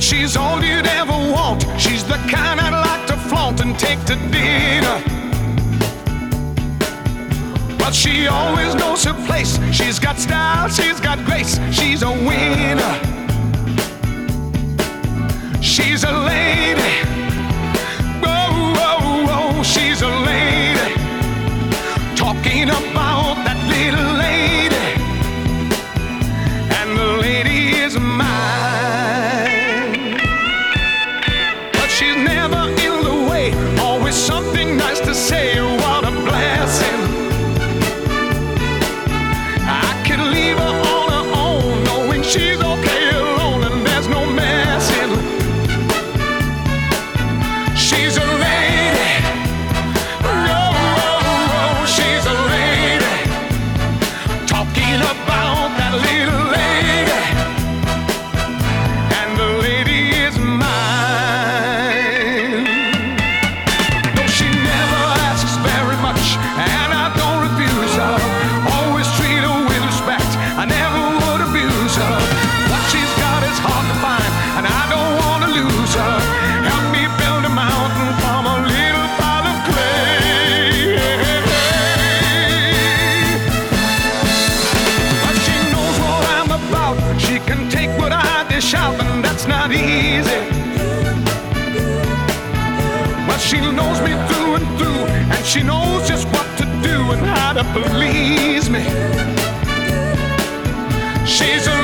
She's all you'd ever want. She's the kind I'd like to flaunt and take to dinner. But she always knows her place. She's got style, she's got grace, she's a winner. to say and that's not easy. But she knows me through and through, and she knows just what to do and how to please me. She's a